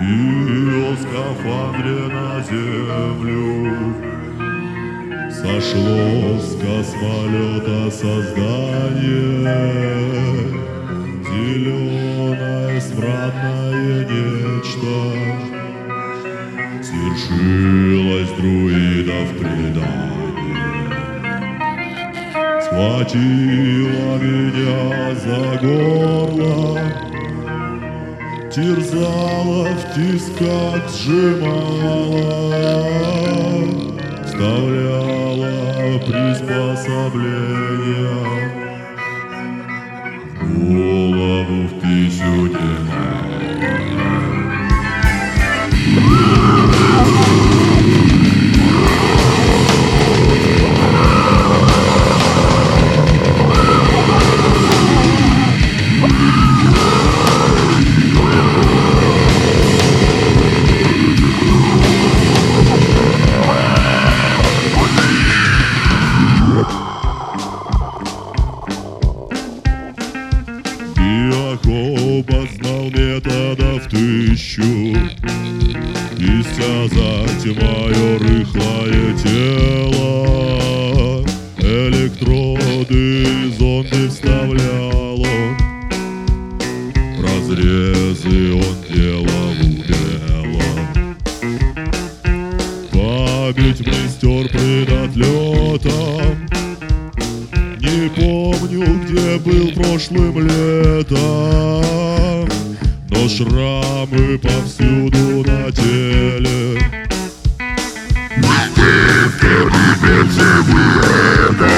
биоскафандре на землю. Сошло с космолета создание. Зеленое смрадное нечто. Свершилось друидов предание. Схватила меня за горло Терзала в тисках, сжимала Вставляла приспособления методов тысячу. Истязать мое рыхлое тело. Электроды и зонды вставлял он. Разрезы он делал умело Память мне стер пред отлетом. Не помню, где был прошлым летом Но шрамы повсюду на теле. Вы в это